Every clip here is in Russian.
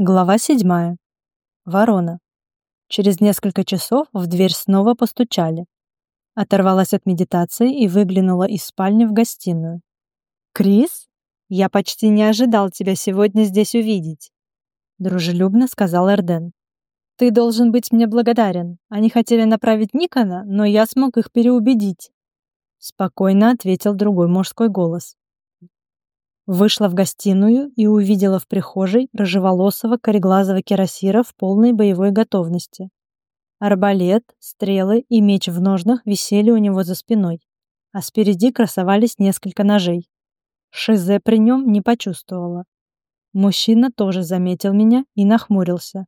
Глава седьмая. Ворона. Через несколько часов в дверь снова постучали. Оторвалась от медитации и выглянула из спальни в гостиную. «Крис, я почти не ожидал тебя сегодня здесь увидеть», дружелюбно сказал Эрден. «Ты должен быть мне благодарен. Они хотели направить Никона, но я смог их переубедить», спокойно ответил другой мужской голос. Вышла в гостиную и увидела в прихожей рыжеволосого кореглазого кирасира в полной боевой готовности. Арбалет, стрелы и меч в ножнах висели у него за спиной, а спереди красовались несколько ножей. Шизе при нем не почувствовала. Мужчина тоже заметил меня и нахмурился.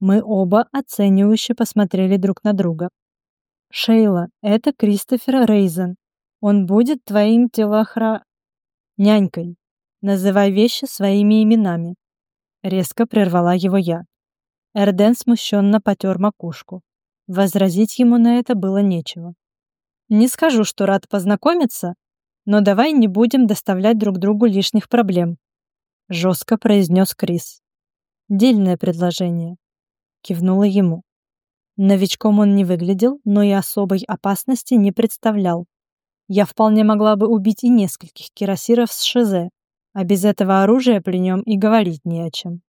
Мы оба оценивающе посмотрели друг на друга. «Шейла, это Кристофер Рейзен. Он будет твоим телохра... нянькой», Называй вещи своими именами. Резко прервала его я. Эрден смущенно потер макушку. Возразить ему на это было нечего. Не скажу, что рад познакомиться, но давай не будем доставлять друг другу лишних проблем. Жестко произнес Крис. Дельное предложение. Кивнула ему. Новичком он не выглядел, но и особой опасности не представлял. Я вполне могла бы убить и нескольких кирасиров с Шизе, а без этого оружия при нем и говорить не о чем.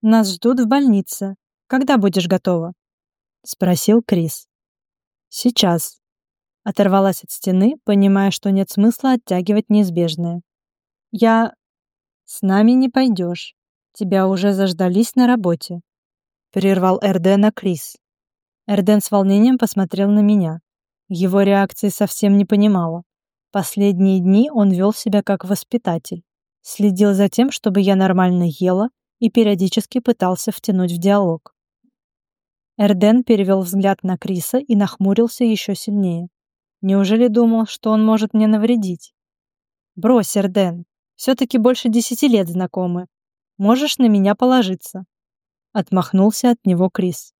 «Нас ждут в больнице. Когда будешь готова?» — спросил Крис. «Сейчас». Оторвалась от стены, понимая, что нет смысла оттягивать неизбежное. «Я... с нами не пойдешь. Тебя уже заждались на работе», — прервал Эрдена Крис. Эрден с волнением посмотрел на меня. Его реакции совсем не понимала. Последние дни он вел себя как воспитатель. Следил за тем, чтобы я нормально ела и периодически пытался втянуть в диалог. Эрден перевел взгляд на Криса и нахмурился еще сильнее. Неужели думал, что он может мне навредить? «Брось, Эрден, все-таки больше десяти лет знакомы. Можешь на меня положиться». Отмахнулся от него Крис.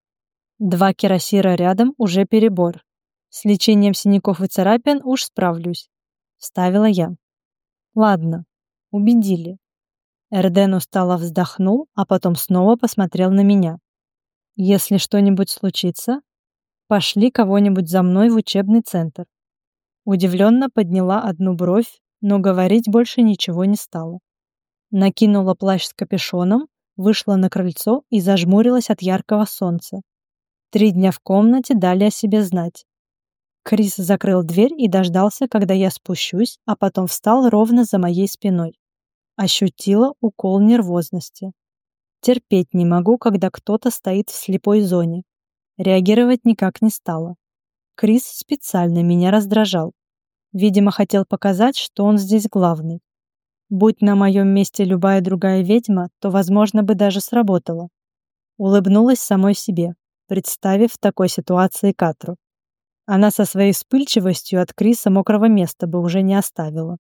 Два кирасира рядом уже перебор. С лечением синяков и царапин уж справлюсь. Вставила я. Ладно, Убедили. Эрден устало вздохнул, а потом снова посмотрел на меня. «Если что-нибудь случится, пошли кого-нибудь за мной в учебный центр». Удивленно подняла одну бровь, но говорить больше ничего не стала. Накинула плащ с капюшоном, вышла на крыльцо и зажмурилась от яркого солнца. Три дня в комнате дали о себе знать. Крис закрыл дверь и дождался, когда я спущусь, а потом встал ровно за моей спиной. Ощутила укол нервозности. Терпеть не могу, когда кто-то стоит в слепой зоне. Реагировать никак не стала. Крис специально меня раздражал. Видимо, хотел показать, что он здесь главный. Будь на моем месте любая другая ведьма, то, возможно, бы даже сработало. Улыбнулась самой себе, представив в такой ситуации Катру. Она со своей вспыльчивостью от Криса мокрого места бы уже не оставила.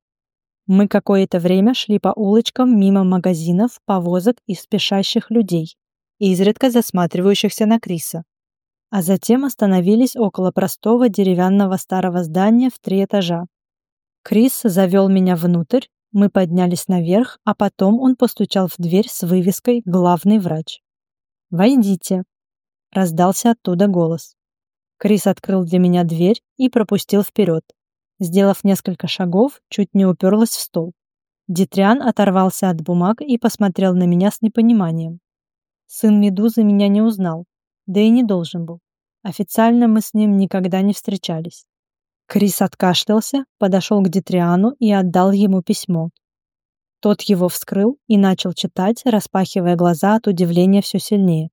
Мы какое-то время шли по улочкам мимо магазинов, повозок и спешащих людей, изредка засматривающихся на Криса. А затем остановились около простого деревянного старого здания в три этажа. Крис завел меня внутрь, мы поднялись наверх, а потом он постучал в дверь с вывеской «Главный врач». «Войдите», — раздался оттуда голос. Крис открыл для меня дверь и пропустил вперед. Сделав несколько шагов, чуть не уперлась в стол. Дитриан оторвался от бумаг и посмотрел на меня с непониманием. Сын Медузы меня не узнал, да и не должен был. Официально мы с ним никогда не встречались. Крис откашлялся, подошел к Дитриану и отдал ему письмо. Тот его вскрыл и начал читать, распахивая глаза от удивления все сильнее.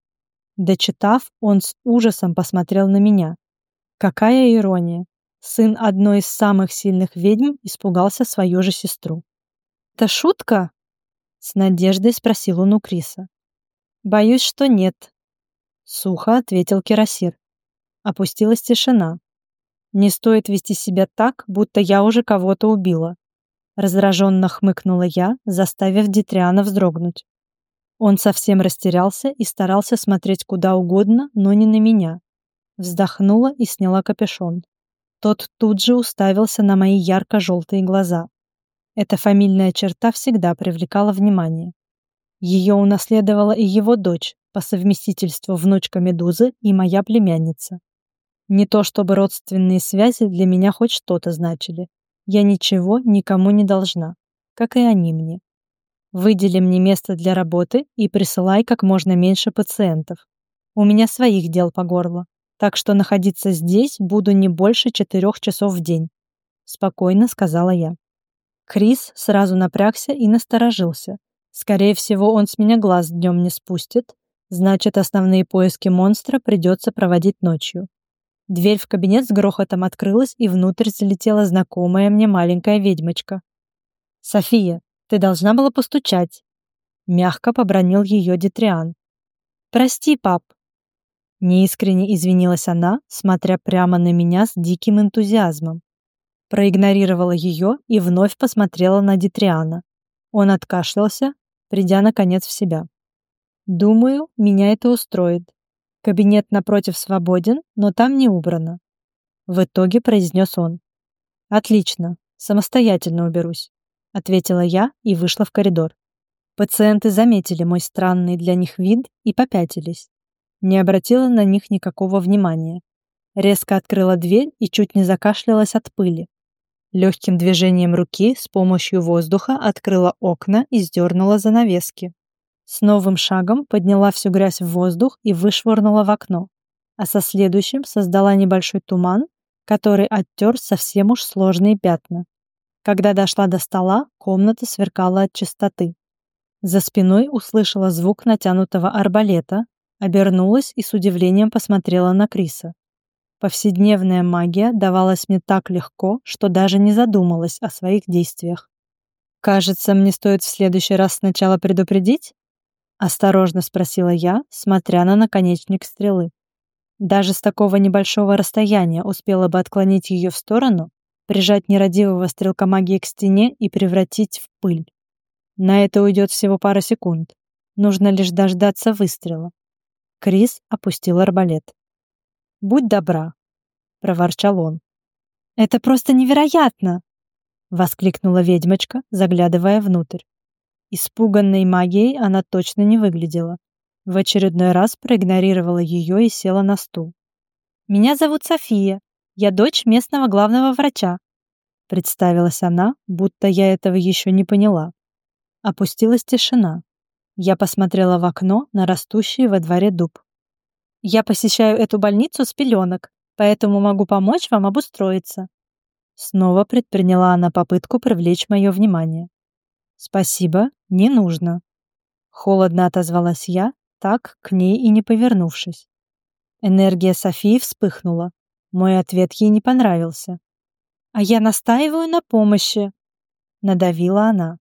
Дочитав, он с ужасом посмотрел на меня. Какая ирония сын одной из самых сильных ведьм испугался свою же сестру. «Это шутка?» — с надеждой спросил он у Криса. «Боюсь, что нет», — сухо ответил Кирасир. Опустилась тишина. «Не стоит вести себя так, будто я уже кого-то убила», — раздраженно хмыкнула я, заставив Дитриана вздрогнуть. Он совсем растерялся и старался смотреть куда угодно, но не на меня. Вздохнула и сняла капюшон. Тот тут же уставился на мои ярко-желтые глаза. Эта фамильная черта всегда привлекала внимание. Ее унаследовала и его дочь, по совместительству внучка Медузы и моя племянница. Не то чтобы родственные связи для меня хоть что-то значили. Я ничего никому не должна, как и они мне. Выдели мне место для работы и присылай как можно меньше пациентов. У меня своих дел по горло, так что находиться здесь буду не больше четырех часов в день», — спокойно сказала я. Крис сразу напрягся и насторожился. Скорее всего, он с меня глаз днем не спустит, значит, основные поиски монстра придется проводить ночью. Дверь в кабинет с грохотом открылась, и внутрь залетела знакомая мне маленькая ведьмочка. «София, ты должна была постучать», — мягко побронил ее Дитриан. «Прости, пап». Неискренне извинилась она, смотря прямо на меня с диким энтузиазмом. Проигнорировала ее и вновь посмотрела на Дитриана. Он откашлялся, придя наконец в себя. «Думаю, меня это устроит. Кабинет напротив свободен, но там не убрано». В итоге произнес он. «Отлично, самостоятельно уберусь», — ответила я и вышла в коридор. Пациенты заметили мой странный для них вид и попятились. Не обратила на них никакого внимания. Резко открыла дверь и чуть не закашлялась от пыли. Легким движением руки с помощью воздуха открыла окна и сдернула занавески. С новым шагом подняла всю грязь в воздух и вышвырнула в окно, а со следующим создала небольшой туман, который оттер совсем уж сложные пятна. Когда дошла до стола, комната сверкала от чистоты. За спиной услышала звук натянутого арбалета, обернулась и с удивлением посмотрела на Криса. Повседневная магия давалась мне так легко, что даже не задумалась о своих действиях. «Кажется, мне стоит в следующий раз сначала предупредить?» Осторожно спросила я, смотря на наконечник стрелы. Даже с такого небольшого расстояния успела бы отклонить ее в сторону, прижать нерадивого стрелка магии к стене и превратить в пыль. На это уйдет всего пара секунд. Нужно лишь дождаться выстрела. Крис опустил арбалет. Будь добра, проворчал он. Это просто невероятно, воскликнула ведьмочка, заглядывая внутрь. Испуганной магией она точно не выглядела. В очередной раз проигнорировала ее и села на стул. Меня зовут София. Я дочь местного главного врача, представилась она, будто я этого еще не поняла. Опустилась тишина. Я посмотрела в окно на растущий во дворе дуб. Я посещаю эту больницу с пеленок, поэтому могу помочь вам обустроиться». Снова предприняла она попытку привлечь мое внимание. «Спасибо, не нужно». Холодно отозвалась я, так к ней и не повернувшись. Энергия Софии вспыхнула. Мой ответ ей не понравился. «А я настаиваю на помощи», — надавила она.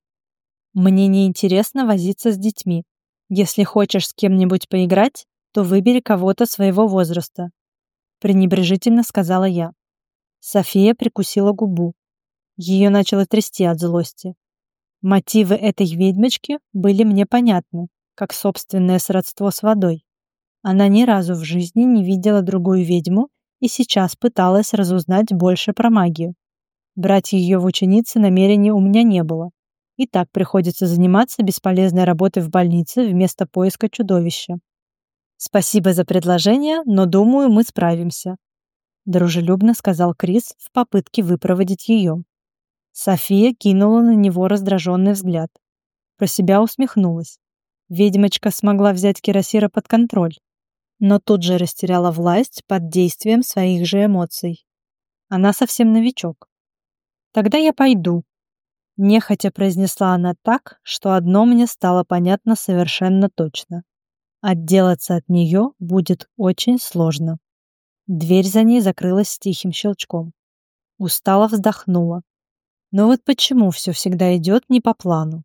«Мне не интересно возиться с детьми. Если хочешь с кем-нибудь поиграть, то выбери кого-то своего возраста», — пренебрежительно сказала я. София прикусила губу. Ее начало трясти от злости. Мотивы этой ведьмочки были мне понятны, как собственное сродство с водой. Она ни разу в жизни не видела другую ведьму и сейчас пыталась разузнать больше про магию. Брать ее в ученицы намерения у меня не было. И так приходится заниматься бесполезной работой в больнице вместо поиска чудовища. «Спасибо за предложение, но, думаю, мы справимся», — дружелюбно сказал Крис в попытке выпроводить ее. София кинула на него раздраженный взгляд. Про себя усмехнулась. Ведьмочка смогла взять Кирасира под контроль, но тут же растеряла власть под действием своих же эмоций. Она совсем новичок. «Тогда я пойду», — нехотя произнесла она так, что одно мне стало понятно совершенно точно. Отделаться от нее будет очень сложно. Дверь за ней закрылась с тихим щелчком. Устало вздохнула. Но вот почему все всегда идет не по плану?